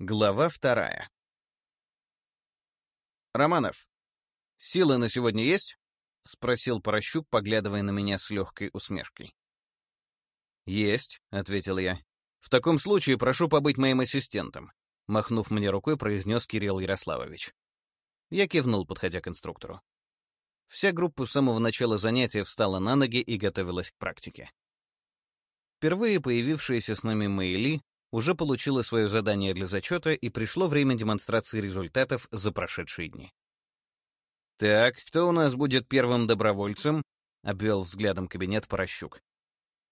Глава вторая. «Романов, силы на сегодня есть?» — спросил Порощук, поглядывая на меня с легкой усмешкой. «Есть», — ответил я. «В таком случае прошу побыть моим ассистентом», — махнув мне рукой, произнес Кирилл Ярославович. Я кивнул, подходя к инструктору. Вся группа с самого начала занятия встала на ноги и готовилась к практике. Впервые появившаяся с нами Мэйли уже получила свое задание для зачета, и пришло время демонстрации результатов за прошедшие дни. «Так, кто у нас будет первым добровольцем?» — обвел взглядом кабинет Порощук.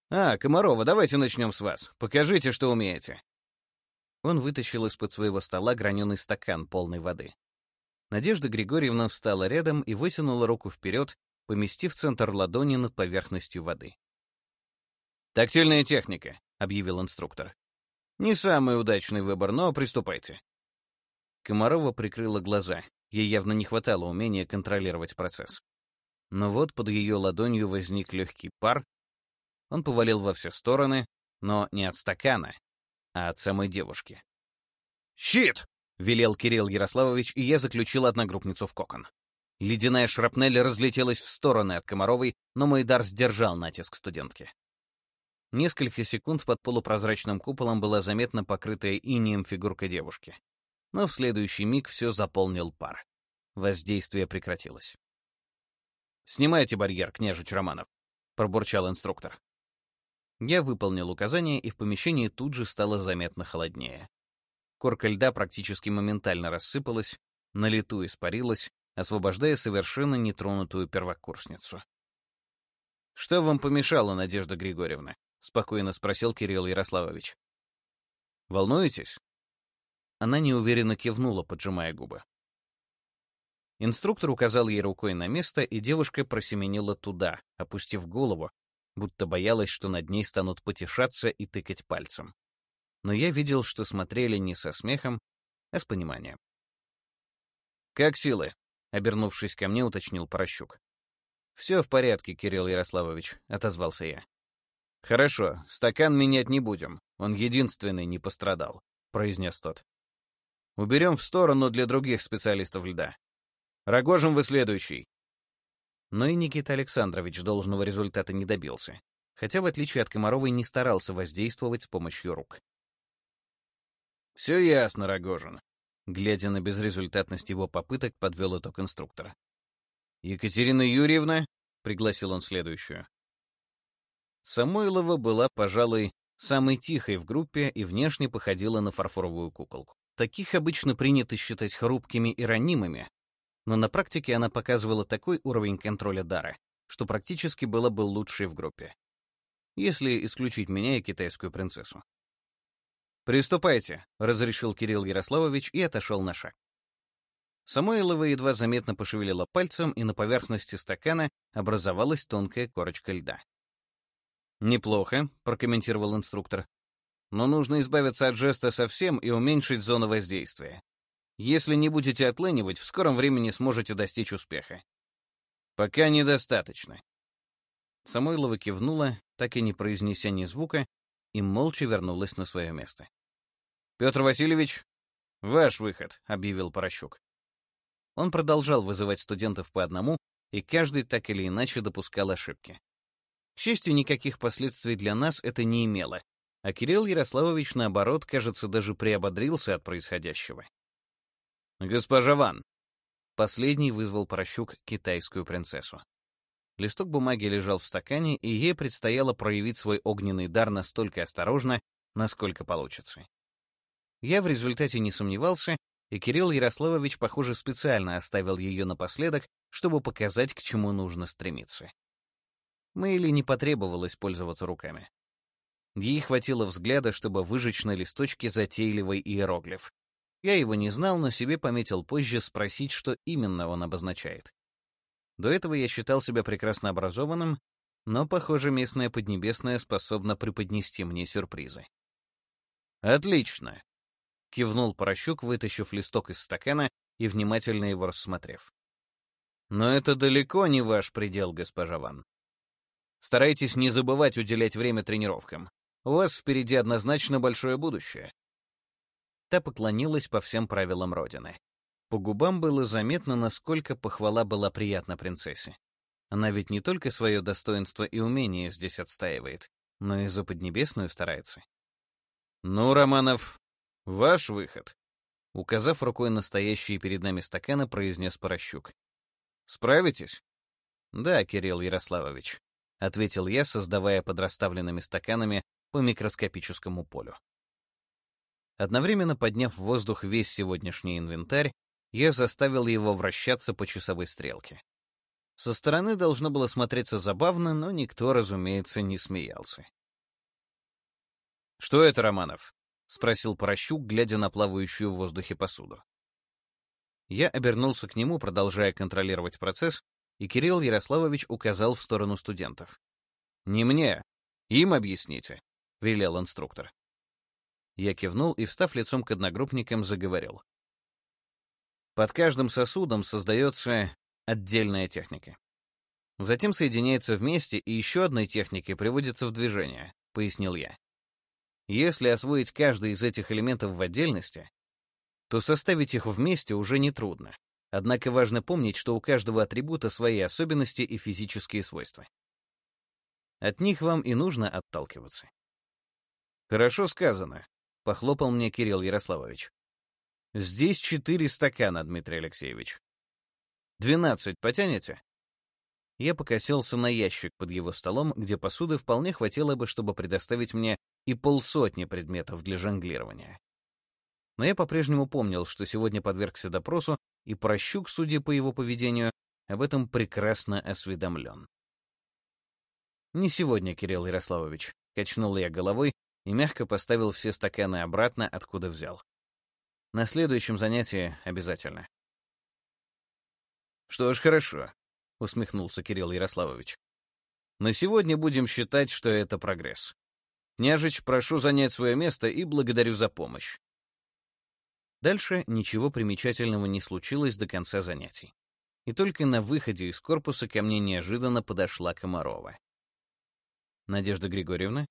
«А, Комарова, давайте начнем с вас. Покажите, что умеете». Он вытащил из-под своего стола граненый стакан полной воды. Надежда Григорьевна встала рядом и вытянула руку вперед, поместив центр ладони над поверхностью воды. «Тактильная техника», — объявил инструктор. Не самый удачный выбор, но приступайте. Комарова прикрыла глаза. Ей явно не хватало умения контролировать процесс. Но вот под ее ладонью возник легкий пар. Он повалил во все стороны, но не от стакана, а от самой девушки. «Щит!» — велел Кирилл Ярославович, и я заключил одногруппницу в кокон. Ледяная шрапнель разлетелась в стороны от Комаровой, но мой дар сдержал натиск студентки. Несколько секунд под полупрозрачным куполом была заметно покрытая инеем фигурка девушки. Но в следующий миг все заполнил пар. Воздействие прекратилось. «Снимайте барьер, княжич Романов», — пробурчал инструктор. Я выполнил указание, и в помещении тут же стало заметно холоднее. Корка льда практически моментально рассыпалась, на лету испарилась, освобождая совершенно нетронутую первокурсницу. «Что вам помешало, Надежда Григорьевна?» — спокойно спросил Кирилл Ярославович. «Волнуетесь?» Она неуверенно кивнула, поджимая губы. Инструктор указал ей рукой на место, и девушка просеменила туда, опустив голову, будто боялась, что над ней станут потешаться и тыкать пальцем. Но я видел, что смотрели не со смехом, а с пониманием. «Как силы?» — обернувшись ко мне, уточнил Порощук. «Все в порядке, Кирилл Ярославович», — отозвался я. «Хорошо, стакан менять не будем, он единственный не пострадал», — произнес тот. «Уберем в сторону для других специалистов льда. Рогожин вы следующий». Но и Никита Александрович должного результата не добился, хотя, в отличие от Комаровой, не старался воздействовать с помощью рук. «Все ясно, Рогожин», — глядя на безрезультатность его попыток, подвел итог инструктора. «Екатерина Юрьевна», — пригласил он следующую, Самойлова была, пожалуй, самой тихой в группе и внешне походила на фарфоровую куколку. Таких обычно принято считать хрупкими и ранимыми, но на практике она показывала такой уровень контроля дара, что практически была бы лучшей в группе. Если исключить меня и китайскую принцессу. «Приступайте», — разрешил Кирилл Ярославович и отошел на шаг. Самойлова едва заметно пошевелила пальцем, и на поверхности стакана образовалась тонкая корочка льда. «Неплохо», — прокомментировал инструктор. «Но нужно избавиться от жеста совсем и уменьшить зону воздействия. Если не будете отлынивать, в скором времени сможете достичь успеха. Пока недостаточно». Самойлова кивнула, так и не произнеся ни звука, и молча вернулась на свое место. «Петр Васильевич, ваш выход», — объявил Порощук. Он продолжал вызывать студентов по одному, и каждый так или иначе допускал ошибки. К счастью, никаких последствий для нас это не имело, а Кирилл Ярославович, наоборот, кажется, даже приободрился от происходящего. «Госпожа Ван!» Последний вызвал Прощук китайскую принцессу. Листок бумаги лежал в стакане, и ей предстояло проявить свой огненный дар настолько осторожно, насколько получится. Я в результате не сомневался, и Кирилл Ярославович, похоже, специально оставил ее напоследок, чтобы показать, к чему нужно стремиться. Мэйли не потребовалось пользоваться руками. Ей хватило взгляда, чтобы выжечь на листочке затейливый иероглиф. Я его не знал, но себе пометил позже спросить, что именно он обозначает. До этого я считал себя прекрасно образованным, но, похоже, местная Поднебесная способна преподнести мне сюрпризы. «Отлично!» — кивнул Порощук, вытащив листок из стакана и внимательно его рассмотрев. «Но это далеко не ваш предел, госпожа Ван. Старайтесь не забывать уделять время тренировкам. У вас впереди однозначно большое будущее. Та поклонилась по всем правилам Родины. По губам было заметно, насколько похвала была приятна принцессе. Она ведь не только свое достоинство и умение здесь отстаивает, но и за Поднебесную старается. «Ну, Романов, ваш выход», — указав рукой настоящие перед нами стаканы, произнес Порощук. «Справитесь?» «Да, Кирилл Ярославович», — ответил я, создавая под расставленными стаканами по микроскопическому полю. Одновременно подняв в воздух весь сегодняшний инвентарь, я заставил его вращаться по часовой стрелке. Со стороны должно было смотреться забавно, но никто, разумеется, не смеялся. «Что это, Романов?» — спросил Порощук, глядя на плавающую в воздухе посуду. Я обернулся к нему, продолжая контролировать процесс, и Кирилл Ярославович указал в сторону студентов. «Не мне. Им объясните», — велел инструктор. Я кивнул и, встав лицом к одногруппникам, заговорил. Под каждым сосудом создается отдельная техника. Затем соединяется вместе, и еще одной техникой приводится в движение, пояснил я. Если освоить каждый из этих элементов в отдельности, то составить их вместе уже нетрудно. Однако важно помнить, что у каждого атрибута свои особенности и физические свойства. От них вам и нужно отталкиваться. Хорошо сказано, похлопал мне Кирилл Ярославович. Здесь четыре стакана, Дмитрий Алексеевич. Двенадцать потянете? Я покосился на ящик под его столом, где посуды вполне хватило бы, чтобы предоставить мне и полсотни предметов для жонглирования. Но я по-прежнему помнил, что сегодня подвергся допросу, и Прощук, судя по его поведению, об этом прекрасно осведомлен. «Не сегодня, Кирилл Ярославович», — качнул я головой и мягко поставил все стаканы обратно, откуда взял. «На следующем занятии обязательно». «Что ж, хорошо», — усмехнулся Кирилл Ярославович. «На сегодня будем считать, что это прогресс. Княжич, прошу занять свое место и благодарю за помощь. Дальше ничего примечательного не случилось до конца занятий. И только на выходе из корпуса ко мне неожиданно подошла Комарова. «Надежда Григорьевна?»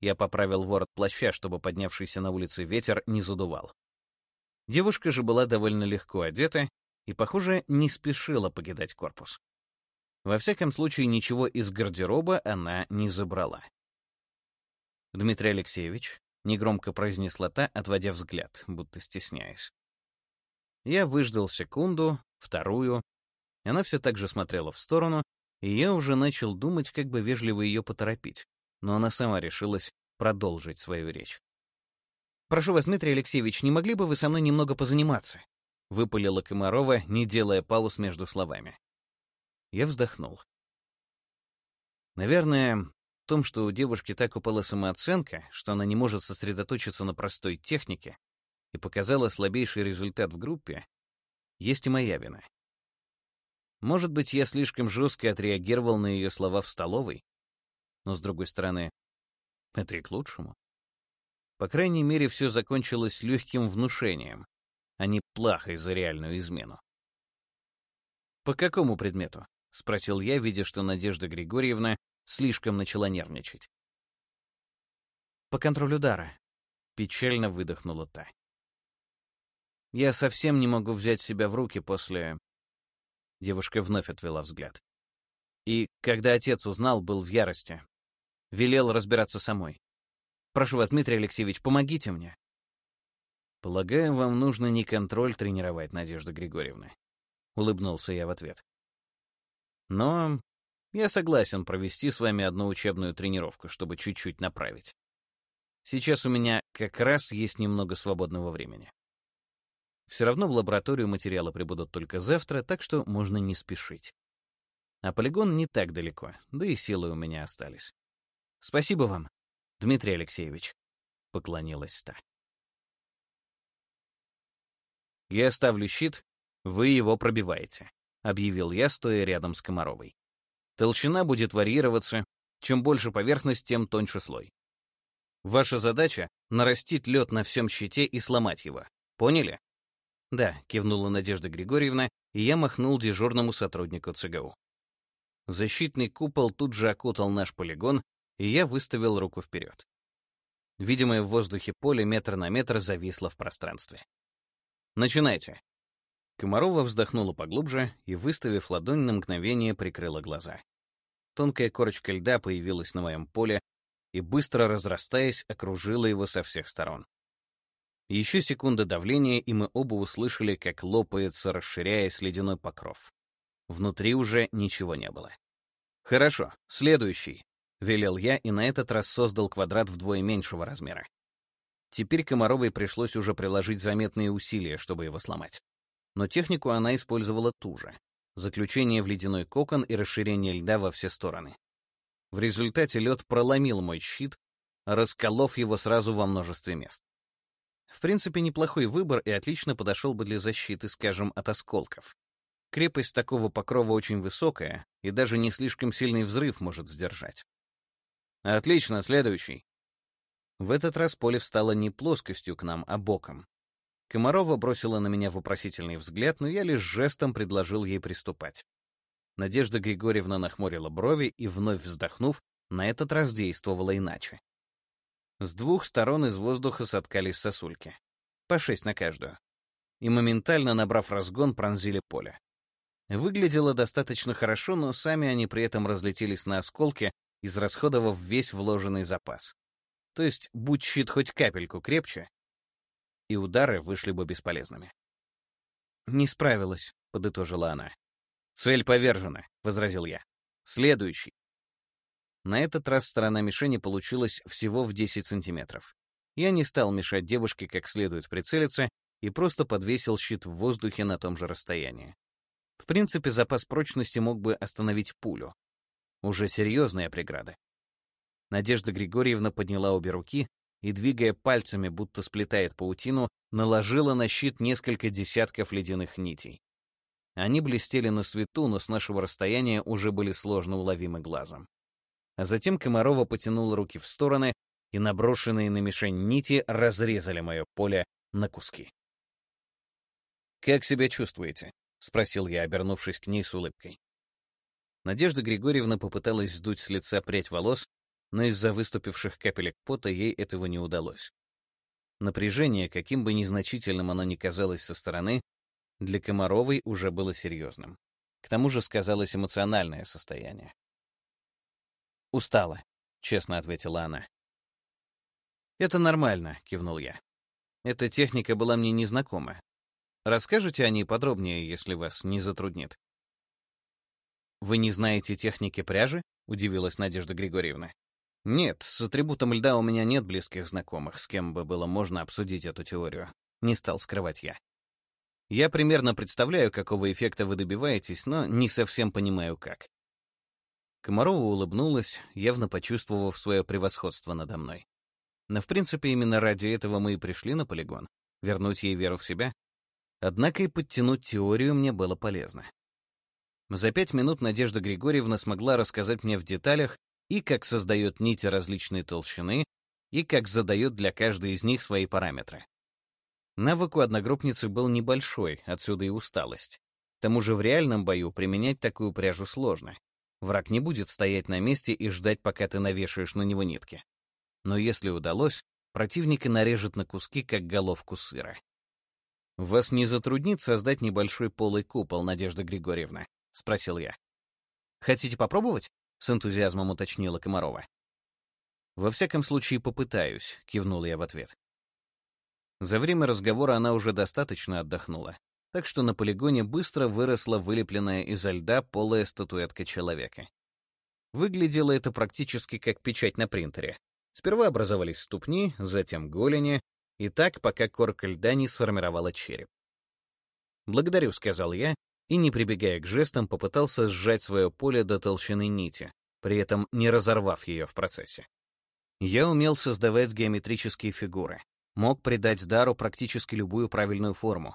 Я поправил ворот плаща, чтобы поднявшийся на улице ветер не задувал. Девушка же была довольно легко одета и, похоже, не спешила покидать корпус. Во всяком случае, ничего из гардероба она не забрала. «Дмитрий Алексеевич, — негромко произнесла та, отводя взгляд, будто стесняясь. Я выждал секунду, вторую. Она все так же смотрела в сторону, и я уже начал думать, как бы вежливо ее поторопить, но она сама решилась продолжить свою речь. «Прошу вас, Дмитрий Алексеевич, не могли бы вы со мной немного позаниматься?» — выпалила Комарова, не делая пауз между словами. Я вздохнул. Наверное, том, что у девушки так упала самооценка, что она не может сосредоточиться на простой технике и показала слабейший результат в группе, есть и моя вина. Может быть, я слишком жестко отреагировал на ее слова в столовой, но, с другой стороны, это и к лучшему. По крайней мере, все закончилось легким внушением, а не плахой за реальную измену. «По какому предмету?» — спросил я, видя, что Надежда Григорьевна Слишком начала нервничать. «По контролю дара», — печально выдохнула та. «Я совсем не могу взять себя в руки после...» Девушка вновь отвела взгляд. И, когда отец узнал, был в ярости. Велел разбираться самой. «Прошу вас, Дмитрий Алексеевич, помогите мне». «Полагаю, вам нужно не контроль тренировать, Надежда Григорьевна», — улыбнулся я в ответ. «Но я согласен провести с вами одну учебную тренировку, чтобы чуть-чуть направить. Сейчас у меня как раз есть немного свободного времени. Все равно в лабораторию материалы прибудут только завтра, так что можно не спешить. А полигон не так далеко, да и силы у меня остались. Спасибо вам, Дмитрий Алексеевич, — поклонилась та. Я ставлю щит, вы его пробиваете, — объявил я, стоя рядом с Комаровой. Толщина будет варьироваться. Чем больше поверхность, тем тоньше слой. Ваша задача — нарастить лед на всем щите и сломать его. Поняли? Да, кивнула Надежда Григорьевна, и я махнул дежурному сотруднику ЦГУ. Защитный купол тут же окутал наш полигон, и я выставил руку вперед. Видимое в воздухе поле метр на метр зависло в пространстве. «Начинайте!» Комарова вздохнула поглубже и, выставив ладонь, на мгновение прикрыла глаза. Тонкая корочка льда появилась на моем поле и, быстро разрастаясь, окружила его со всех сторон. Еще секунда давления, и мы оба услышали, как лопается, расширяясь ледяной покров. Внутри уже ничего не было. «Хорошо, следующий», — велел я и на этот раз создал квадрат вдвое меньшего размера. Теперь Комаровой пришлось уже приложить заметные усилия, чтобы его сломать. Но технику она использовала ту же — заключение в ледяной кокон и расширение льда во все стороны. В результате лед проломил мой щит, расколов его сразу во множестве мест. В принципе, неплохой выбор и отлично подошел бы для защиты, скажем, от осколков. Крепость такого покрова очень высокая, и даже не слишком сильный взрыв может сдержать. Отлично, следующий. В этот раз поле встало не плоскостью к нам, а боком. Комарова бросила на меня вопросительный взгляд, но я лишь жестом предложил ей приступать. Надежда Григорьевна нахмурила брови и, вновь вздохнув, на этот раз действовала иначе. С двух сторон из воздуха соткались сосульки. По шесть на каждую. И моментально, набрав разгон, пронзили поле. Выглядело достаточно хорошо, но сами они при этом разлетелись на осколки, израсходовав весь вложенный запас. То есть, будь щит хоть капельку крепче, и удары вышли бы бесполезными. «Не справилась», — подытожила она. «Цель повержена», — возразил я. «Следующий». На этот раз сторона мишени получилась всего в 10 сантиметров. Я не стал мешать девушке как следует прицелиться и просто подвесил щит в воздухе на том же расстоянии. В принципе, запас прочности мог бы остановить пулю. Уже серьезная преграда. Надежда Григорьевна подняла обе руки и, двигая пальцами, будто сплетает паутину, наложила на щит несколько десятков ледяных нитей. Они блестели на свету, но с нашего расстояния уже были сложно уловимы глазом а затем Комарова потянула руки в стороны, и наброшенные на мишень нити разрезали мое поле на куски. «Как себя чувствуете?» — спросил я, обернувшись к ней с улыбкой. Надежда Григорьевна попыталась сдуть с лица прядь волос, но из-за выступивших капелек пота ей этого не удалось. Напряжение, каким бы незначительным оно ни казалось со стороны, для Комаровой уже было серьезным. К тому же сказалось эмоциональное состояние. «Устала», — честно ответила она. «Это нормально», — кивнул я. «Эта техника была мне незнакома. Расскажите о ней подробнее, если вас не затруднит». «Вы не знаете техники пряжи?» — удивилась Надежда Григорьевна. «Нет, с атрибутом льда у меня нет близких знакомых, с кем бы было можно обсудить эту теорию», — не стал скрывать я. «Я примерно представляю, какого эффекта вы добиваетесь, но не совсем понимаю, как. Комарова улыбнулась, явно почувствовав свое превосходство надо мной. Но в принципе именно ради этого мы и пришли на полигон — вернуть ей веру в себя. Однако и подтянуть теорию мне было полезно. За пять минут Надежда Григорьевна смогла рассказать мне в деталях и как создает нити различной толщины, и как задает для каждой из них свои параметры. Навык у одногруппницы был небольшой, отсюда и усталость. К тому же в реальном бою применять такую пряжу сложно. Враг не будет стоять на месте и ждать, пока ты навешаешь на него нитки. Но если удалось, противника нарежет на куски, как головку сыра. «Вас не затруднит создать небольшой полый купол, Надежда Григорьевна?» — спросил я. «Хотите попробовать?» — с энтузиазмом уточнила Комарова. «Во всяком случае, попытаюсь», — кивнул я в ответ. За время разговора она уже достаточно отдохнула, так что на полигоне быстро выросла вылепленная изо льда полая статуэтка человека. Выглядело это практически как печать на принтере. Сперва образовались ступни, затем голени, и так, пока корка льда не сформировала череп. «Благодарю», — сказал я, и, не прибегая к жестам, попытался сжать свое поле до толщины нити, при этом не разорвав ее в процессе. Я умел создавать геометрические фигуры, мог придать дару практически любую правильную форму,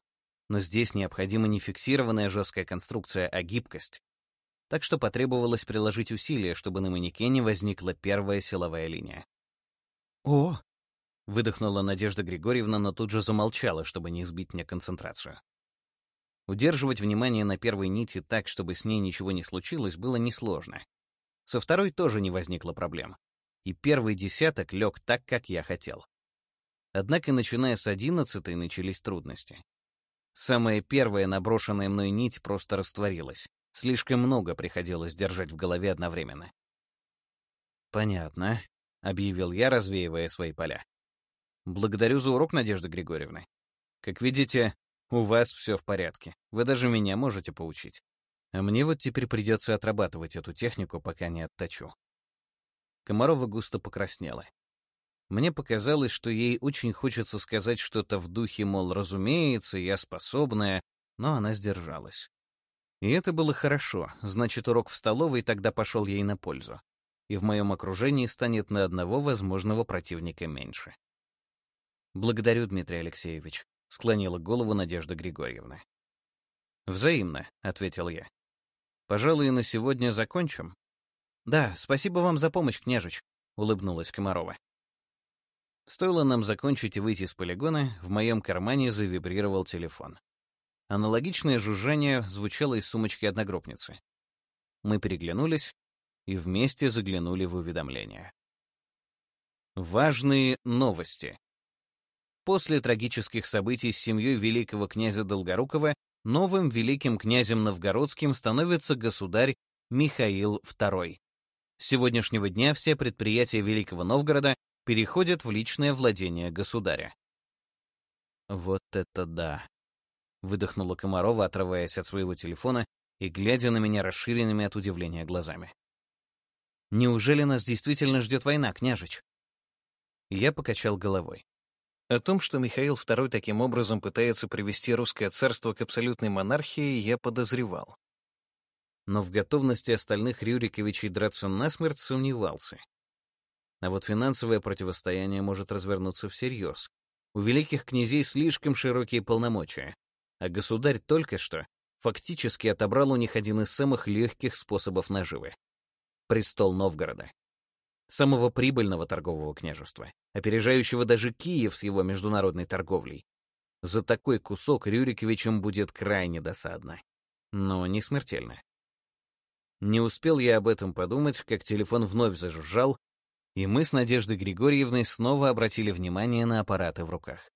но здесь необходима не фиксированная жесткая конструкция, а гибкость. Так что потребовалось приложить усилия, чтобы на манекене возникла первая силовая линия. «О!» — выдохнула Надежда Григорьевна, но тут же замолчала, чтобы не сбить мне концентрацию. Удерживать внимание на первой нити так, чтобы с ней ничего не случилось, было несложно. Со второй тоже не возникло проблем. и первый десяток лег так, как я хотел. Однако, начиная с одиннадцатой, начались трудности. Самая первая наброшенная мной нить просто растворилась. Слишком много приходилось держать в голове одновременно. «Понятно», — объявил я, развеивая свои поля. «Благодарю за урок, Надежда Григорьевна. Как видите, у вас все в порядке. Вы даже меня можете поучить. А мне вот теперь придется отрабатывать эту технику, пока не отточу». Комарова густо покраснела. Мне показалось, что ей очень хочется сказать что-то в духе, мол, разумеется, я способная, но она сдержалась. И это было хорошо, значит, урок в столовой тогда пошел ей на пользу. И в моем окружении станет на одного возможного противника меньше. «Благодарю, Дмитрий Алексеевич», — склонила голову Надежда Григорьевна. «Взаимно», — ответил я. «Пожалуй, на сегодня закончим». «Да, спасибо вам за помощь, княжич», — улыбнулась Комарова. Стоило нам закончить и выйти с полигона, в моем кармане завибрировал телефон. Аналогичное жужжание звучало из сумочки одногруппницы. Мы переглянулись и вместе заглянули в уведомления. Важные новости. После трагических событий с семьей великого князя Долгорукова новым великим князем новгородским становится государь Михаил II. С сегодняшнего дня все предприятия Великого Новгорода переходят в личное владение государя. «Вот это да!» — выдохнула Комарова, отрываясь от своего телефона и глядя на меня расширенными от удивления глазами. «Неужели нас действительно ждет война, княжич?» Я покачал головой. О том, что Михаил II таким образом пытается привести русское царство к абсолютной монархии, я подозревал. Но в готовности остальных Рюриковичей драться насмерть сомневался. А вот финансовое противостояние может развернуться всерьез. У великих князей слишком широкие полномочия, а государь только что фактически отобрал у них один из самых легких способов наживы — престол Новгорода. Самого прибыльного торгового княжества, опережающего даже Киев с его международной торговлей. За такой кусок Рюриковичем будет крайне досадно. Но не смертельно. Не успел я об этом подумать, как телефон вновь зажужжал, и мы с Надеждой Григорьевной снова обратили внимание на аппараты в руках.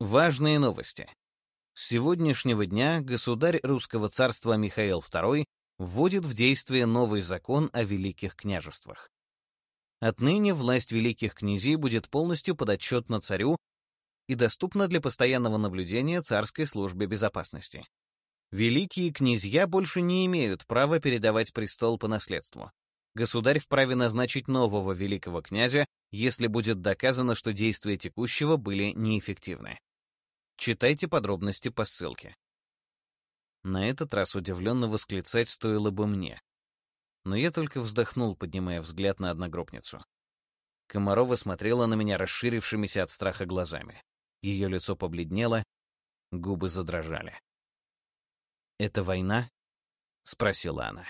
Важные новости. С сегодняшнего дня государь русского царства Михаил II вводит в действие новый закон о великих княжествах. Отныне власть великих князей будет полностью подотчетна царю и доступна для постоянного наблюдения царской службе безопасности. Великие князья больше не имеют права передавать престол по наследству государь вправе назначить нового великого князя, если будет доказано, что действия текущего были неэффективны. Читайте подробности по ссылке. На этот раз удивленно восклицать стоило бы мне. Но я только вздохнул, поднимая взгляд на одногруппницу. Комарова смотрела на меня расширившимися от страха глазами. Ее лицо побледнело, губы задрожали. «Это война?» — спросила она.